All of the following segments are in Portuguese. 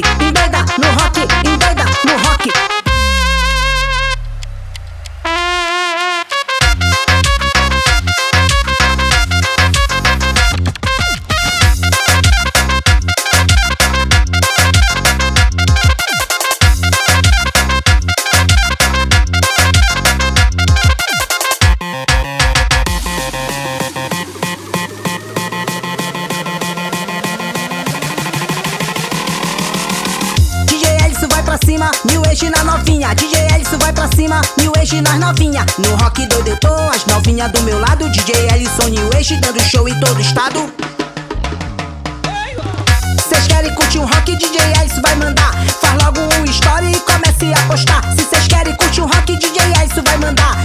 pique, me novinha. DJ Ellison vai pra cima, New Age nas novinha. No rock doido eu tô, as novinha do meu lado. DJ Ellison, New Age dando show em todo estado. Cês querem curtir um rock, DJ Ellison vai mandar. Faz logo um story e comece a postar. Se cês querem curtir um rock, DJ Ellison vai mandar.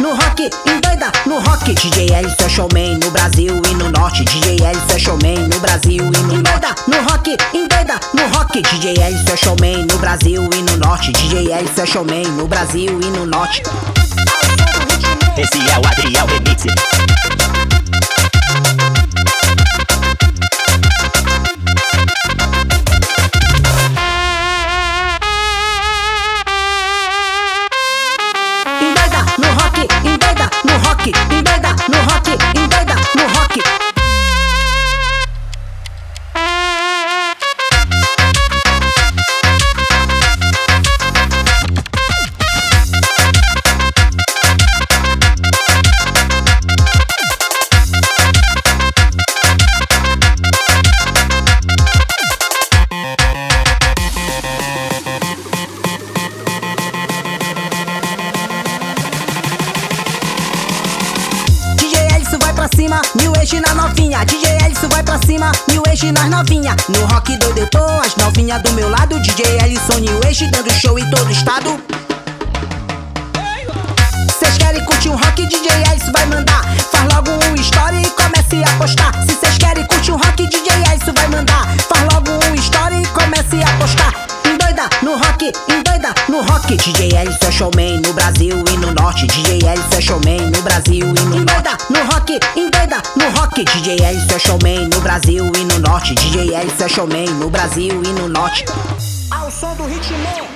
No rock, endoida no rock. DJ Ellison showman no Brasil e no norte. DJ Ellison showman no Brasil e no endoida no rock, endoida no rock. DJ Ellison showman no Brasil e no norte. DJ Ellison showman no Brasil e no norte. Esse é o Adriel Remix. Cima, New Age na novinha. DJ Ellison vai pra cima, New Age nas novinha. No rock doido eu tô, as novinha do meu lado. DJ Ellison, New Age dando show em todo estado. Cês querem curtir um rock, DJ Ellison vai mandar. Faz logo um story e comece a postar. Se cês querem curtir um rock, DJ Ellison vai mandar. Faz logo um story e comece a postar. Endoida no rock, endoida no rock. DJ Ellison é showman no Brasil e no norte. DJ Ellison é showman no Brasil e no endoida no rock, endoida no rock. DJ Ellison é showman no Brasil e no norte. DJ Ellison é showman no Brasil e no norte. Ao som do ritmo.